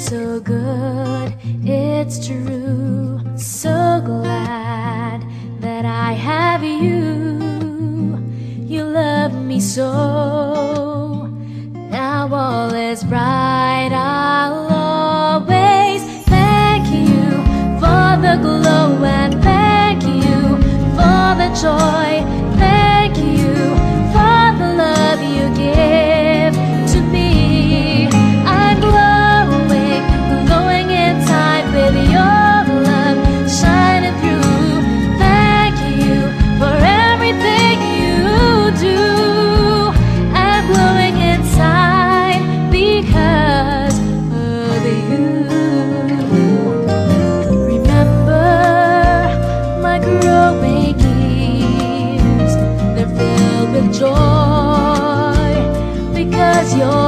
so good, it's true. So glad that I have you. You love me so. Now all is bright. I'll always thank you for the glow and thank you for the joy. awake ears, they're filled with joy because you're.